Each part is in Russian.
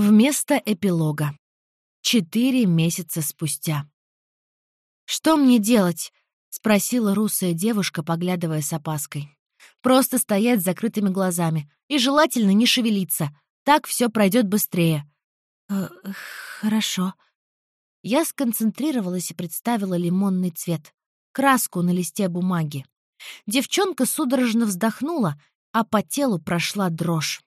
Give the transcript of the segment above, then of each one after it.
Вместо эпилога. Четыре месяца спустя. «Что мне делать?» — спросила русая девушка, поглядывая с опаской. «Просто стоять с закрытыми глазами и желательно не шевелиться. Так все пройдет быстрее». «Э, «Хорошо». Я сконцентрировалась и представила лимонный цвет, краску на листе бумаги. Девчонка судорожно вздохнула, а по телу прошла дрожь.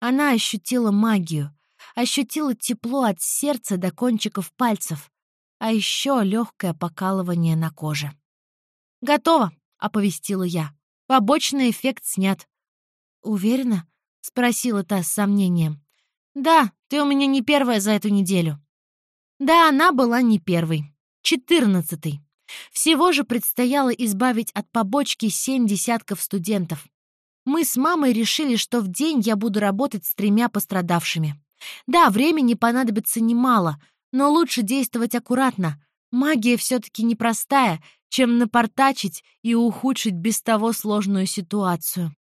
Она ощутила магию — ощутила тепло от сердца до кончиков пальцев, а еще легкое покалывание на коже. «Готово!» — оповестила я. «Побочный эффект снят». «Уверена?» — спросила та с сомнением. «Да, ты у меня не первая за эту неделю». Да, она была не первой. Четырнадцатый. Всего же предстояло избавить от побочки семь десятков студентов. Мы с мамой решили, что в день я буду работать с тремя пострадавшими. Да, времени понадобится немало, но лучше действовать аккуратно. Магия все-таки непростая, чем напортачить и ухудшить без того сложную ситуацию.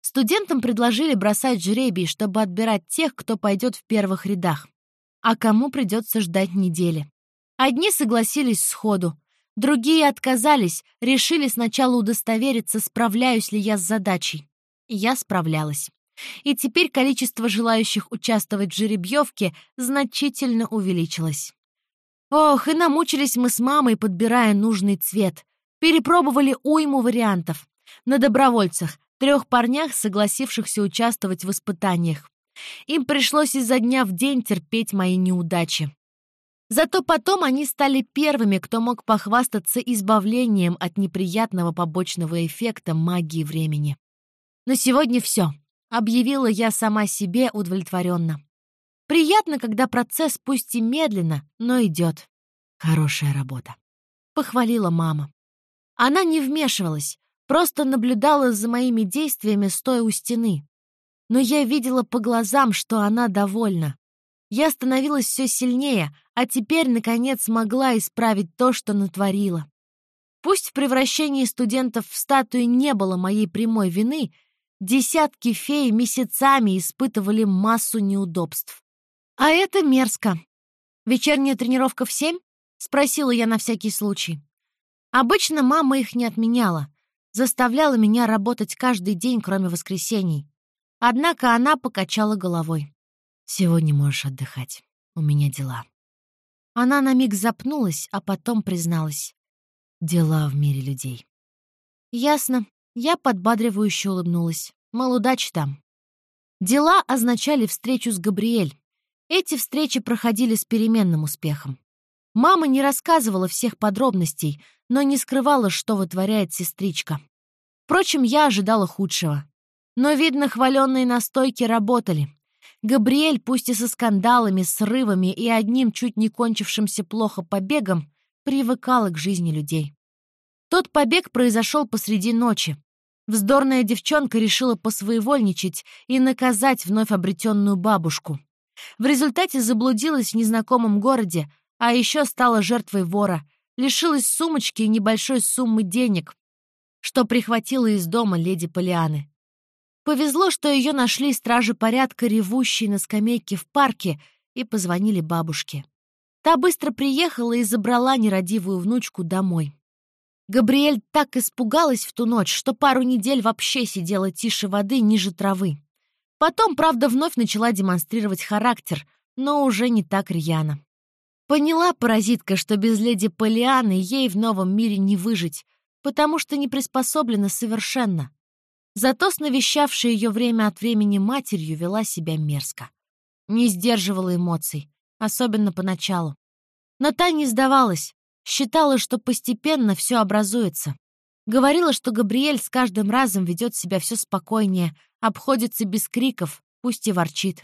Студентам предложили бросать жребий, чтобы отбирать тех, кто пойдет в первых рядах. А кому придется ждать недели. Одни согласились сходу, другие отказались, решили сначала удостовериться, справляюсь ли я с задачей. Я справлялась и теперь количество желающих участвовать в жеребьевке значительно увеличилось. Ох, и намучились мы с мамой, подбирая нужный цвет. Перепробовали уйму вариантов. На добровольцах, трех парнях, согласившихся участвовать в испытаниях. Им пришлось изо дня в день терпеть мои неудачи. Зато потом они стали первыми, кто мог похвастаться избавлением от неприятного побочного эффекта магии времени. На сегодня все. Объявила я сама себе удовлетворенно. Приятно, когда процесс пусть и медленно, но идет. Хорошая работа. Похвалила мама. Она не вмешивалась, просто наблюдала за моими действиями, стоя у стены. Но я видела по глазам, что она довольна. Я становилась все сильнее, а теперь, наконец, могла исправить то, что натворила. Пусть в превращении студентов в статуи не было моей прямой вины, Десятки фей месяцами испытывали массу неудобств. А это мерзко. «Вечерняя тренировка в семь?» — спросила я на всякий случай. Обычно мама их не отменяла, заставляла меня работать каждый день, кроме воскресений. Однако она покачала головой. «Сегодня можешь отдыхать. У меня дела». Она на миг запнулась, а потом призналась. «Дела в мире людей». «Ясно. Я подбадривающе улыбнулась. Мол, удачи там. Дела означали встречу с Габриэль. Эти встречи проходили с переменным успехом. Мама не рассказывала всех подробностей, но не скрывала, что вытворяет сестричка. Впрочем, я ожидала худшего. Но, видно, хваленные настойки работали. Габриэль, пусть и со скандалами, срывами и одним чуть не кончившимся плохо побегом, привыкала к жизни людей. Тот побег произошел посреди ночи. Вздорная девчонка решила посвоевольничать и наказать вновь обретенную бабушку. В результате заблудилась в незнакомом городе, а еще стала жертвой вора, лишилась сумочки и небольшой суммы денег, что прихватила из дома леди Полианы. Повезло, что ее нашли стражи порядка, ревущие на скамейке в парке, и позвонили бабушке. Та быстро приехала и забрала нерадивую внучку домой. Габриэль так испугалась в ту ночь, что пару недель вообще сидела тише воды ниже травы. Потом, правда, вновь начала демонстрировать характер, но уже не так рьяно. Поняла паразитка, что без леди Полианы ей в новом мире не выжить, потому что не приспособлена совершенно. Зато с навещавшей ее время от времени матерью вела себя мерзко. Не сдерживала эмоций, особенно поначалу. Но та не сдавалась, Считала, что постепенно все образуется. Говорила, что Габриэль с каждым разом ведет себя все спокойнее, обходится без криков, пусть и ворчит.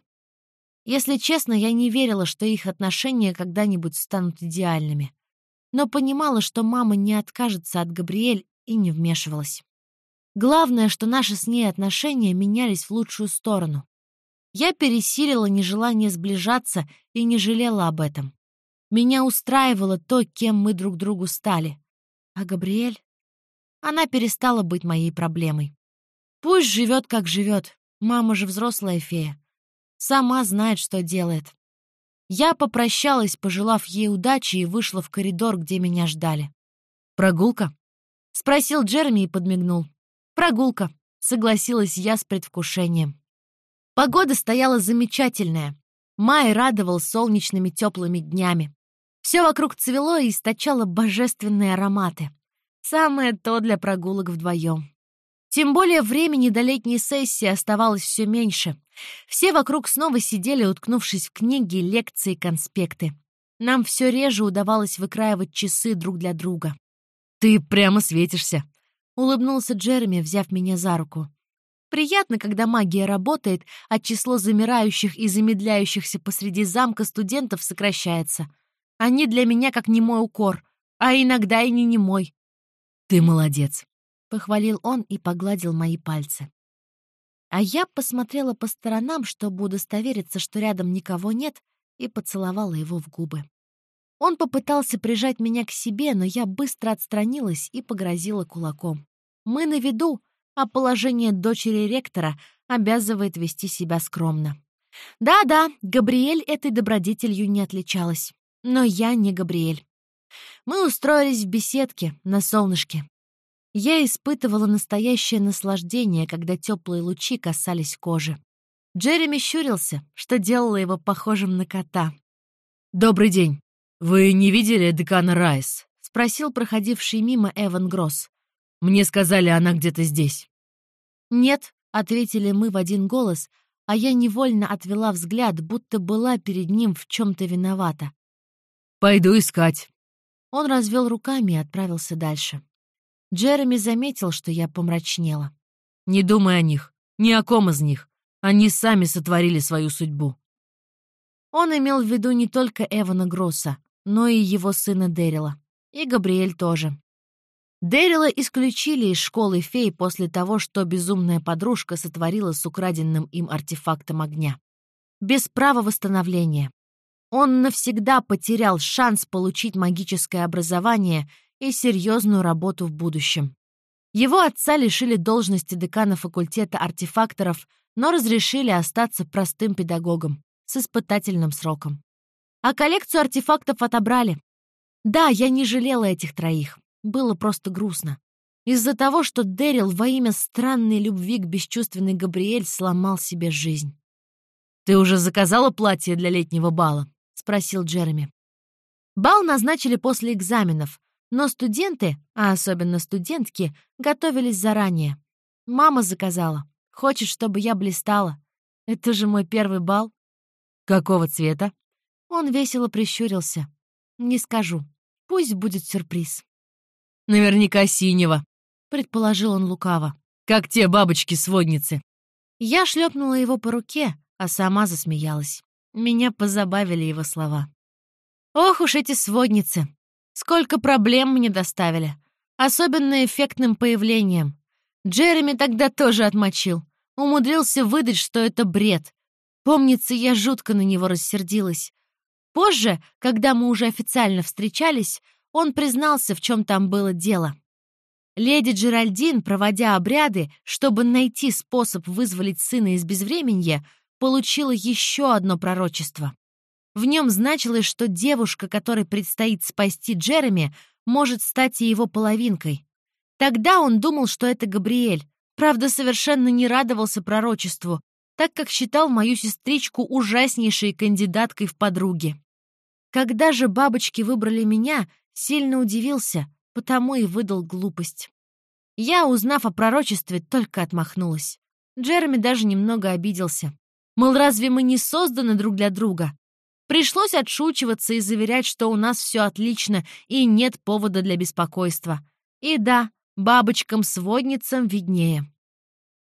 Если честно, я не верила, что их отношения когда-нибудь станут идеальными. Но понимала, что мама не откажется от Габриэль и не вмешивалась. Главное, что наши с ней отношения менялись в лучшую сторону. Я пересилила нежелание сближаться и не жалела об этом. Меня устраивало то, кем мы друг другу стали. А Габриэль? Она перестала быть моей проблемой. Пусть живет, как живет. Мама же взрослая фея. Сама знает, что делает. Я попрощалась, пожелав ей удачи, и вышла в коридор, где меня ждали. «Прогулка?» — спросил Джереми и подмигнул. «Прогулка», — согласилась я с предвкушением. Погода стояла замечательная. Май радовал солнечными теплыми днями. Все вокруг цвело и источало божественные ароматы. Самое то для прогулок вдвоем. Тем более времени до летней сессии оставалось все меньше. Все вокруг снова сидели, уткнувшись в книги, лекции, конспекты. Нам все реже удавалось выкраивать часы друг для друга. «Ты прямо светишься», — улыбнулся Джереми, взяв меня за руку. Приятно, когда магия работает, а число замирающих и замедляющихся посреди замка студентов сокращается. Они для меня как немой укор, а иногда и не немой. «Ты молодец», — похвалил он и погладил мои пальцы. А я посмотрела по сторонам, чтобы удостовериться, что рядом никого нет, и поцеловала его в губы. Он попытался прижать меня к себе, но я быстро отстранилась и погрозила кулаком. Мы на виду, а положение дочери ректора обязывает вести себя скромно. Да-да, Габриэль этой добродетелью не отличалась. Но я не Габриэль. Мы устроились в беседке на солнышке. Я испытывала настоящее наслаждение, когда теплые лучи касались кожи. Джереми щурился, что делало его похожим на кота. «Добрый день. Вы не видели декана Райс?» — спросил проходивший мимо Эван Гросс. «Мне сказали, она где-то здесь». «Нет», — ответили мы в один голос, а я невольно отвела взгляд, будто была перед ним в чем-то виновата. «Пойду искать». Он развел руками и отправился дальше. Джереми заметил, что я помрачнела. «Не думай о них, ни о ком из них. Они сами сотворили свою судьбу». Он имел в виду не только Эвана Гросса, но и его сына Дэрила. И Габриэль тоже. Дэрила исключили из школы фей после того, что безумная подружка сотворила с украденным им артефактом огня. Без права восстановления. Он навсегда потерял шанс получить магическое образование и серьезную работу в будущем. Его отца лишили должности декана факультета артефакторов, но разрешили остаться простым педагогом с испытательным сроком. А коллекцию артефактов отобрали. Да, я не жалела этих троих. Было просто грустно. Из-за того, что Дэрил во имя странной любви к бесчувственной Габриэль сломал себе жизнь. «Ты уже заказала платье для летнего бала?» — спросил Джереми. Бал назначили после экзаменов, но студенты, а особенно студентки, готовились заранее. Мама заказала. Хочет, чтобы я блистала. Это же мой первый бал. Какого цвета? Он весело прищурился. Не скажу. Пусть будет сюрприз. Наверняка синего, предположил он лукаво. Как те бабочки-сводницы. Я шлепнула его по руке, а сама засмеялась. Меня позабавили его слова. Ох уж эти сводницы! Сколько проблем мне доставили. Особенно эффектным появлением. Джереми тогда тоже отмочил. Умудрился выдать, что это бред. Помнится, я жутко на него рассердилась. Позже, когда мы уже официально встречались, он признался, в чем там было дело. Леди Джеральдин, проводя обряды, чтобы найти способ вызволить сына из безвременья, получила еще одно пророчество. В нем значилось, что девушка, которой предстоит спасти Джереми, может стать и его половинкой. Тогда он думал, что это Габриэль. Правда, совершенно не радовался пророчеству, так как считал мою сестричку ужаснейшей кандидаткой в подруги. Когда же бабочки выбрали меня, сильно удивился, потому и выдал глупость. Я, узнав о пророчестве, только отмахнулась. Джереми даже немного обиделся. Мол, разве мы не созданы друг для друга? Пришлось отшучиваться и заверять, что у нас все отлично и нет повода для беспокойства. И да, бабочкам-сводницам виднее.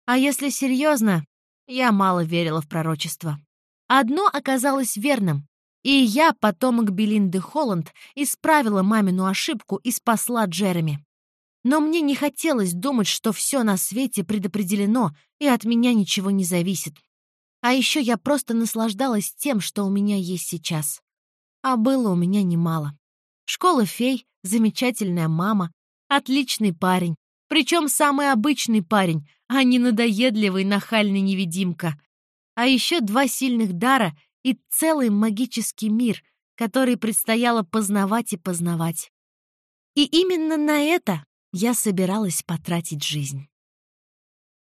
А если серьезно, я мало верила в пророчество. Одно оказалось верным, и я, потомок Белинды Холланд, исправила мамину ошибку и спасла Джереми. Но мне не хотелось думать, что все на свете предопределено, и от меня ничего не зависит. А еще я просто наслаждалась тем, что у меня есть сейчас. А было у меня немало. Школа фей, замечательная мама, отличный парень. Причем самый обычный парень, а не надоедливый нахальный невидимка. А еще два сильных дара и целый магический мир, который предстояло познавать и познавать. И именно на это я собиралась потратить жизнь.